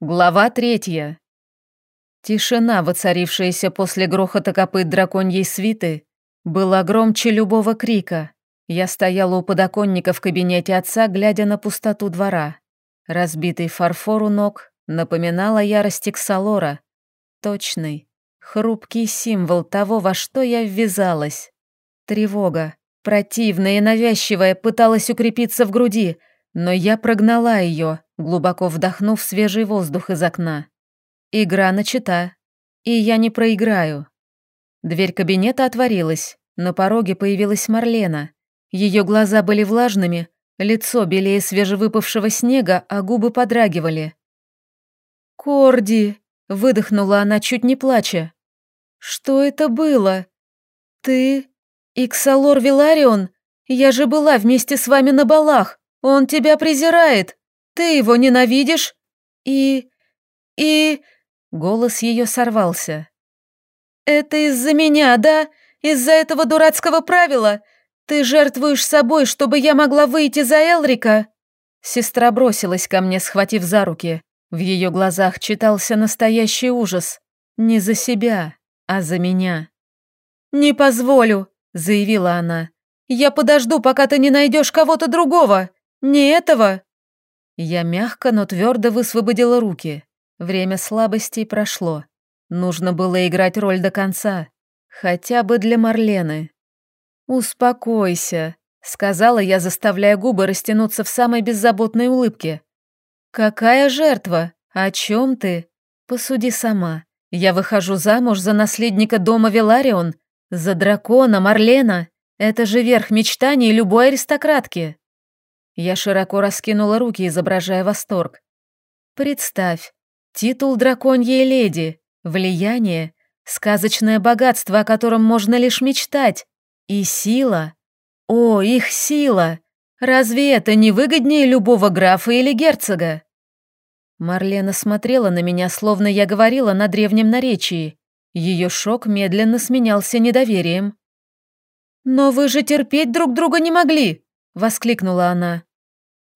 Глава третья. Тишина, воцарившаяся после грохота копыт драконьей свиты, была громче любого крика. Я стояла у подоконника в кабинете отца, глядя на пустоту двора. Разбитый фарфор у ног напоминал о ярости Ксалора. Точный, хрупкий символ того, во что я ввязалась. Тревога, противная и навязчивая, пыталась укрепиться в груди, но я прогнала ее, глубоко вдохнув свежий воздух из окна. Игра начата, и я не проиграю. Дверь кабинета отворилась, на пороге появилась Марлена. Ее глаза были влажными, лицо белее свежевыпавшего снега, а губы подрагивали. «Корди!» — выдохнула она, чуть не плача. «Что это было? Ты? Иксалор Виларион? Я же была вместе с вами на балах. Он тебя презирает!» Ты его ненавидишь? И... и...» Голос ее сорвался. «Это из-за меня, да? Из-за этого дурацкого правила? Ты жертвуешь собой, чтобы я могла выйти за Элрика?» Сестра бросилась ко мне, схватив за руки. В ее глазах читался настоящий ужас. Не за себя, а за меня. «Не позволю», — заявила она. «Я подожду, пока ты не найдешь кого-то другого. Не этого». Я мягко, но твердо высвободила руки. Время слабостей прошло. Нужно было играть роль до конца. Хотя бы для Марлены. «Успокойся», — сказала я, заставляя губы растянуться в самой беззаботной улыбке. «Какая жертва? О чем ты? Посуди сама. Я выхожу замуж за наследника дома Веларион, за дракона Марлена. Это же верх мечтаний любой аристократки». Я широко раскинула руки, изображая восторг. Представь, титул драконьей леди, влияние, сказочное богатство, о котором можно лишь мечтать, и сила. О, их сила! Разве это не выгоднее любого графа или герцога? Марлена смотрела на меня, словно я говорила на древнем наречии. Ее шок медленно сменялся недоверием. «Но вы же терпеть друг друга не могли!» — воскликнула она.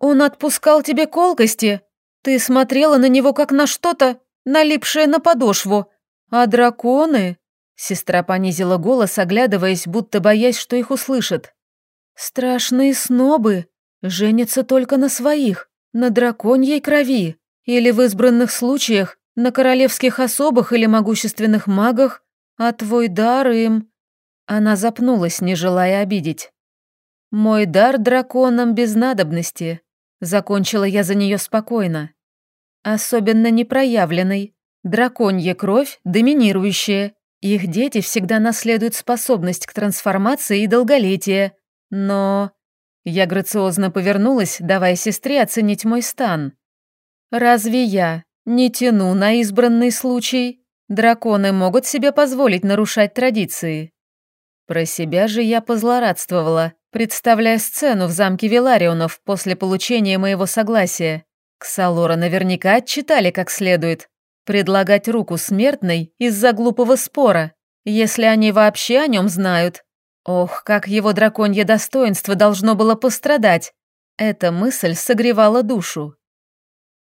Он отпускал тебе колкости. Ты смотрела на него как на что-то, налипшее на подошву. А драконы...» Сестра понизила голос, оглядываясь, будто боясь, что их услышат. «Страшные снобы. Женятся только на своих, на драконьей крови. Или в избранных случаях на королевских особах или могущественных магах. А твой дар им...» Она запнулась, не желая обидеть. «Мой дар драконам без надобности. Закончила я за нее спокойно. Особенно непроявленной. Драконья кровь доминирующая. Их дети всегда наследуют способность к трансформации и долголетие. Но... Я грациозно повернулась, давая сестре оценить мой стан. Разве я не тяну на избранный случай? Драконы могут себе позволить нарушать традиции. Про себя же я позлорадствовала представляя сцену в замке Виларионов после получения моего согласия. Ксалора наверняка отчитали как следует. Предлагать руку смертной из-за глупого спора, если они вообще о нем знают. Ох, как его драконье достоинство должно было пострадать. Эта мысль согревала душу.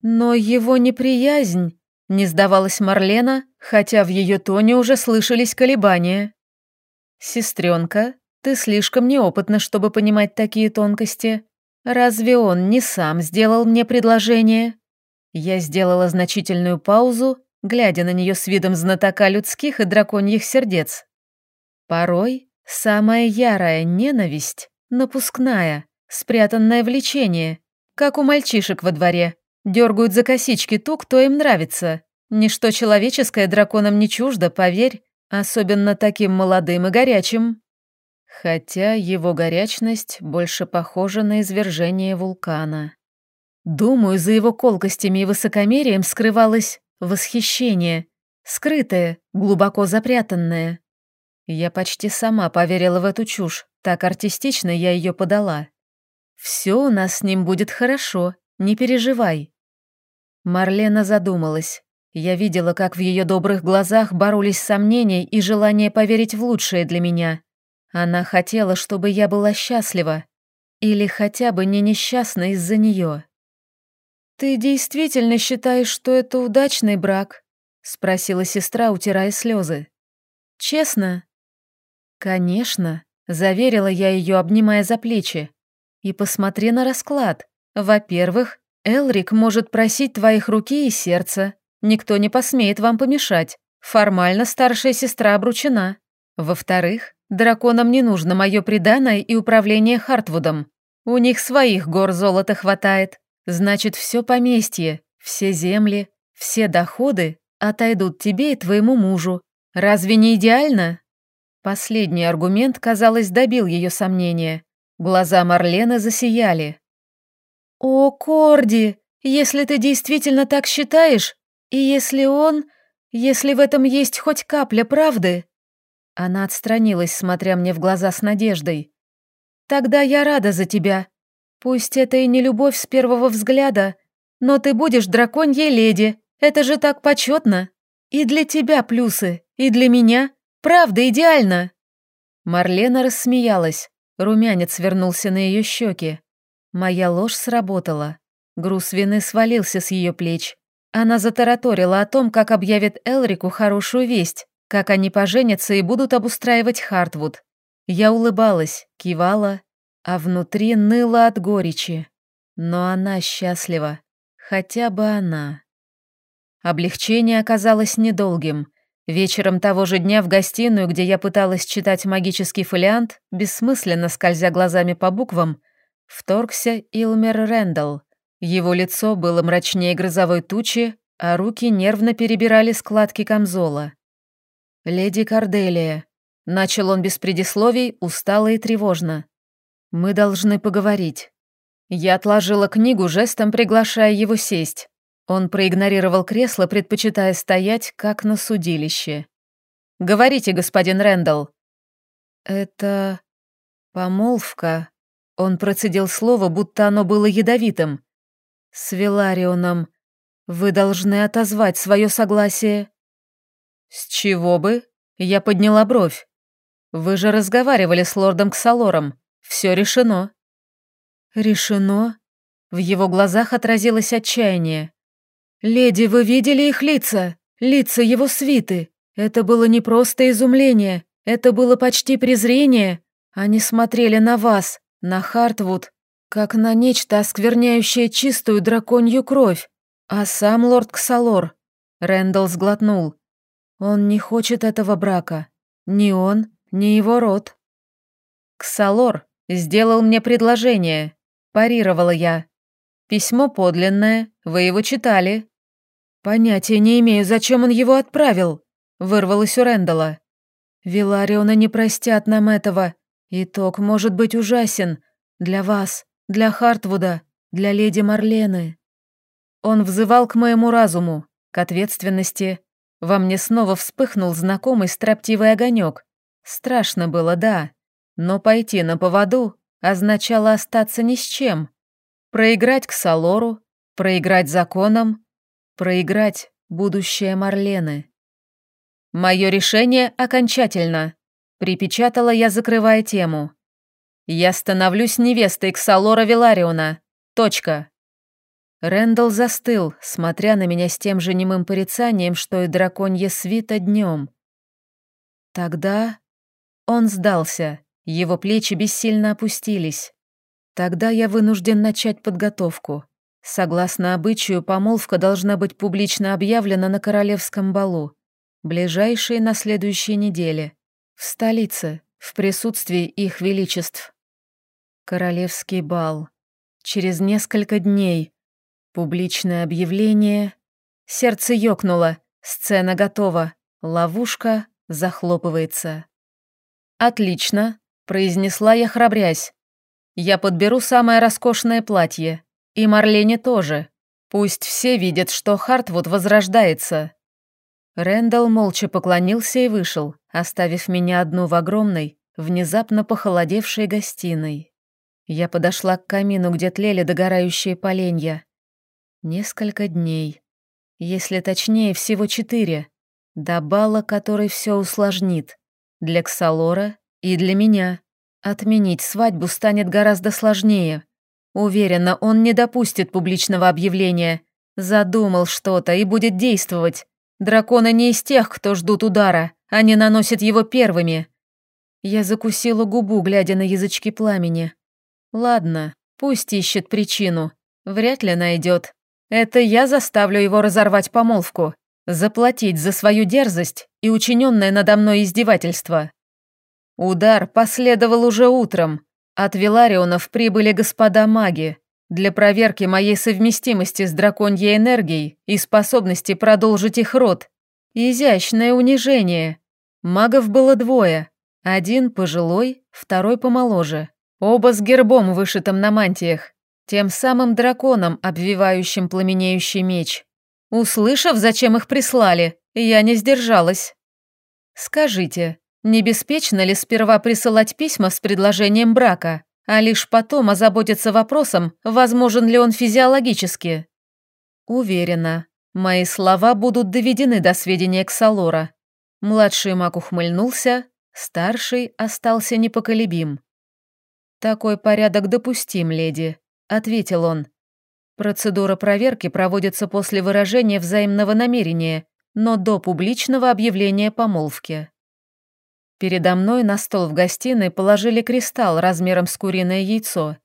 Но его неприязнь, не сдавалась Марлена, хотя в ее тоне уже слышались колебания. Сестренка, ты слишком неопытна, чтобы понимать такие тонкости. Разве он не сам сделал мне предложение?» Я сделала значительную паузу, глядя на нее с видом знатока людских и драконьих сердец. Порой самая ярая ненависть, напускная, спрятанное влечение, как у мальчишек во дворе, дергают за косички ту, кто им нравится. Ничто человеческое драконам не чуждо, поверь, особенно таким молодым и горячим. Хотя его горячность больше похожа на извержение вулкана. Думаю, за его колкостями и высокомерием скрывалось восхищение, скрытое, глубоко запрятанное. Я почти сама поверила в эту чушь, так артистично я ее подала. «Все у нас с ним будет хорошо, не переживай». Марлена задумалась. Я видела, как в ее добрых глазах боролись сомнения и желание поверить в лучшее для меня. Она хотела, чтобы я была счастлива. Или хотя бы не несчастна из-за нее. «Ты действительно считаешь, что это удачный брак?» — спросила сестра, утирая слезы. «Честно?» «Конечно», — заверила я ее, обнимая за плечи. «И посмотри на расклад. Во-первых, Элрик может просить твоих руки и сердца. Никто не посмеет вам помешать. Формально старшая сестра обручена. Во-вторых, драконам не нужно мое преданное и управление Хартвудом. У них своих гор золота хватает. Значит, все поместье, все земли, все доходы отойдут тебе и твоему мужу. Разве не идеально? Последний аргумент, казалось, добил ее сомнения. Глаза Марлены засияли. «О, Корди, если ты действительно так считаешь, и если он... Если в этом есть хоть капля правды...» Она отстранилась, смотря мне в глаза с надеждой. «Тогда я рада за тебя. Пусть это и не любовь с первого взгляда, но ты будешь драконьей леди. Это же так почетно. И для тебя плюсы, и для меня. Правда, идеально!» Марлена рассмеялась. Румянец вернулся на ее щеки. Моя ложь сработала. Груз вины свалился с ее плеч. Она затараторила о том, как объявит Элрику хорошую весть, как они поженятся и будут обустраивать Хартвуд. Я улыбалась, кивала, а внутри ныла от горечи. Но она счастлива. Хотя бы она. Облегчение оказалось недолгим. Вечером того же дня в гостиную, где я пыталась читать магический фолиант, бессмысленно скользя глазами по буквам, вторгся Илмер Рэндалл. Его лицо было мрачнее грозовой тучи, а руки нервно перебирали складки камзола. «Леди Корделия», — начал он без предисловий, устало и тревожно. «Мы должны поговорить». Я отложила книгу, жестом приглашая его сесть. Он проигнорировал кресло, предпочитая стоять, как на судилище. «Говорите, господин Рэндалл». «Это... помолвка», — он процедил слово, будто оно было ядовитым. «С Виларионом. Вы должны отозвать свое согласие». «С чего бы?» Я подняла бровь. «Вы же разговаривали с лордом Ксалором. Все решено». «Решено?» В его глазах отразилось отчаяние. «Леди, вы видели их лица? Лица его свиты. Это было не просто изумление, это было почти презрение. Они смотрели на вас, на Хартвуд, как на нечто, оскверняющее чистую драконью кровь. А сам лорд Ксалор...» Рэндалл сглотнул. «Он не хочет этого брака. Ни он, ни его род». «Ксалор сделал мне предложение», – парировала я. «Письмо подлинное, вы его читали». «Понятия не имею, зачем он его отправил», – вырвалось у Рэндала. «Вилариона не простят нам этого. Итог может быть ужасен. Для вас, для Хартвуда, для леди Марлены». Он взывал к моему разуму, к ответственности. Во мне снова вспыхнул знакомый строптивый огонек. Страшно было, да, но пойти на поводу означало остаться ни с чем. Проиграть к Салору, проиграть законам, проиграть будущее Марлены. «Мое решение окончательно», — припечатала я, закрывая тему. «Я становлюсь невестой Ксалора Вилариона. Точка». Рэндалл застыл, смотря на меня с тем же немым порицанием, что и драконье свита днем. Тогда он сдался, его плечи бессильно опустились. Тогда я вынужден начать подготовку. Согласно обычаю, помолвка должна быть публично объявлена на королевском балу. Ближайшие на следующей неделе. В столице, в присутствии их величеств. Королевский бал. Через несколько дней. Публичное объявление. Сердце ёкнуло. Сцена готова. Ловушка захлопывается. «Отлично», — произнесла я, храбрясь. «Я подберу самое роскошное платье. И Марлене тоже. Пусть все видят, что Хартвуд возрождается». Рэндалл молча поклонился и вышел, оставив меня одну в огромной, внезапно похолодевшей гостиной. Я подошла к камину, где тлели догорающие поленья. Несколько дней. Если точнее, всего четыре. До бала, который все усложнит. Для Ксалора и для меня. Отменить свадьбу станет гораздо сложнее. Уверена, он не допустит публичного объявления. Задумал что-то и будет действовать. Драконы не из тех, кто ждут удара, они наносят его первыми. Я закусила губу, глядя на язычки пламени. Ладно, пусть ищет причину. Вряд ли найдет. Это я заставлю его разорвать помолвку, заплатить за свою дерзость и учиненное надо мной издевательство. Удар последовал уже утром, от Виларионов прибыли господа маги для проверки моей совместимости с драконьей энергией и способности продолжить их род. Изящное унижение. Магов было двое. Один пожилой, второй помоложе. Оба с гербом, вышитым на мантиях. Тем самым драконом, обвивающим пламенеющий меч. Услышав, зачем их прислали, я не сдержалась. «Скажите, не беспечно ли сперва присылать письма с предложением брака, а лишь потом озаботиться вопросом, возможен ли он физиологически? Уверена, мои слова будут доведены до сведения Ксалора. Младший маг ухмыльнулся, старший остался непоколебим. «Такой порядок допустим, леди», — ответил он. «Процедура проверки проводится после выражения взаимного намерения, но до публичного объявления помолвки». Передо мной на стол в гостиной положили кристалл размером с куриное яйцо.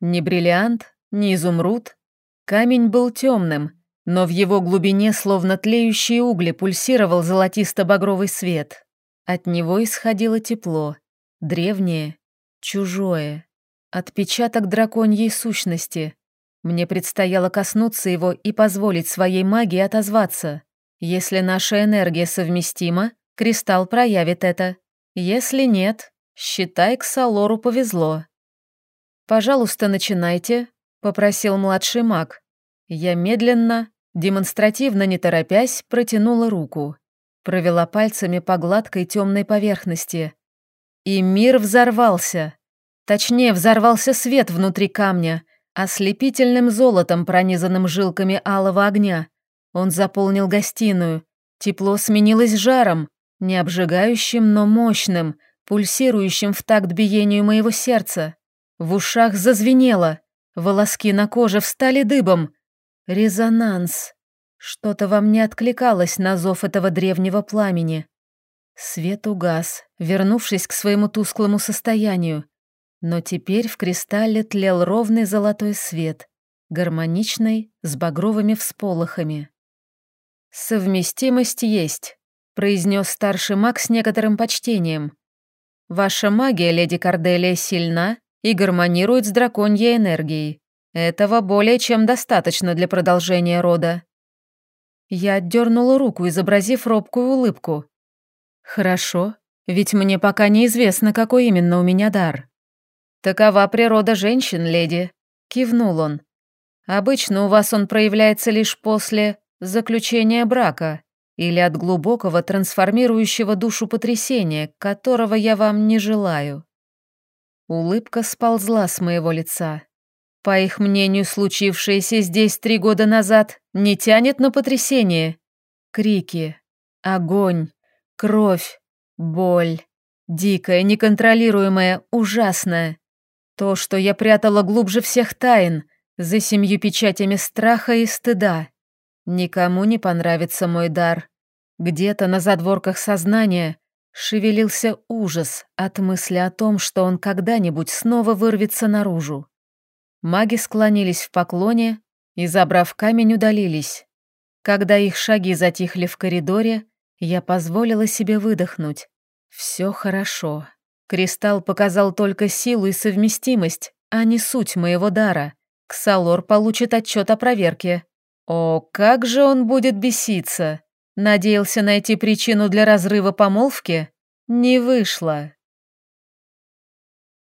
Ни бриллиант, ни изумруд. Камень был темным, но в его глубине, словно тлеющие угли, пульсировал золотисто-багровый свет. От него исходило тепло, древнее, чужое, отпечаток драконьей сущности. Мне предстояло коснуться его и позволить своей магии отозваться. Если наша энергия совместима, кристалл проявит это. Если нет, считай, к Салору повезло. «Пожалуйста, начинайте», — попросил младший маг. Я медленно, демонстративно не торопясь, протянула руку. Провела пальцами по гладкой темной поверхности. И мир взорвался. Точнее, взорвался свет внутри камня, ослепительным золотом, пронизанным жилками алого огня. Он заполнил гостиную. Тепло сменилось жаром, не обжигающим, но мощным, пульсирующим в такт биению моего сердца. В ушах зазвенело, волоски на коже встали дыбом. Резонанс. Что-то во мне откликалось на зов этого древнего пламени. Свет угас, вернувшись к своему тусклому состоянию. Но теперь в кристалле тлел ровный золотой свет, гармоничный, с багровыми всполохами. Совместимость есть произнес старший маг с некоторым почтением. «Ваша магия, леди Корделия, сильна и гармонирует с драконьей энергией. Этого более чем достаточно для продолжения рода». Я отдернула руку, изобразив робкую улыбку. «Хорошо, ведь мне пока неизвестно, какой именно у меня дар». «Такова природа женщин, леди», — кивнул он. «Обычно у вас он проявляется лишь после заключения брака или от глубокого трансформирующего душу потрясения, которого я вам не желаю. Улыбка сползла с моего лица. По их мнению, случившееся здесь три года назад не тянет на потрясение. Крики, огонь, кровь, боль, дикая, неконтролируемая, ужасная. То, что я прятала глубже всех тайн, за семью печатями страха и стыда. Никому не понравится мой дар. Где-то на задворках сознания шевелился ужас от мысли о том, что он когда-нибудь снова вырвется наружу. Маги склонились в поклоне и, забрав камень, удалились. Когда их шаги затихли в коридоре, я позволила себе выдохнуть. Все хорошо. Кристалл показал только силу и совместимость, а не суть моего дара. Ксалор получит отчет о проверке. О, как же он будет беситься! Надеялся найти причину для разрыва помолвки? Не вышло.